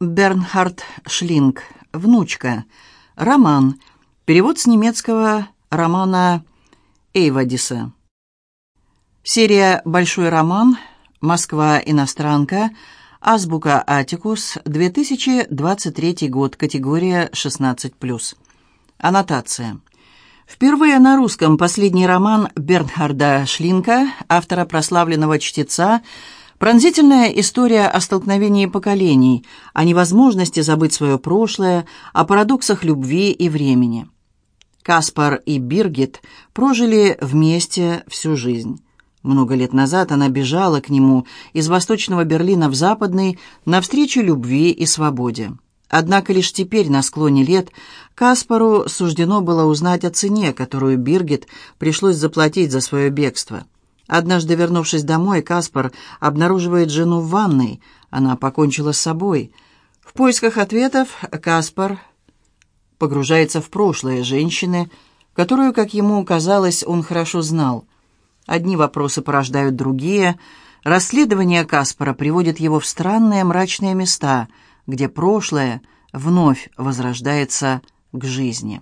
Бернхард Шлинг. Внучка. Роман. Перевод с немецкого романа Эйвадиса. Серия «Большой роман», Москва, иностранка, Азбука Атикус, 2023 год, категория 16+. Аннотация. Впервые на русском последний роман Бернхарда Шлинка, автора прославленного чтеца, Пронзительная история о столкновении поколений, о невозможности забыть свое прошлое, о парадоксах любви и времени. Каспар и Биргит прожили вместе всю жизнь. Много лет назад она бежала к нему из восточного Берлина в западный навстречу любви и свободе. Однако лишь теперь, на склоне лет, Каспару суждено было узнать о цене, которую Биргит пришлось заплатить за свое бегство – Однажды, вернувшись домой, Каспар обнаруживает жену в ванной. Она покончила с собой. В поисках ответов Каспар погружается в прошлое женщины, которую, как ему казалось, он хорошо знал. Одни вопросы порождают другие. Расследование Каспара приводит его в странные мрачные места, где прошлое вновь возрождается к жизни.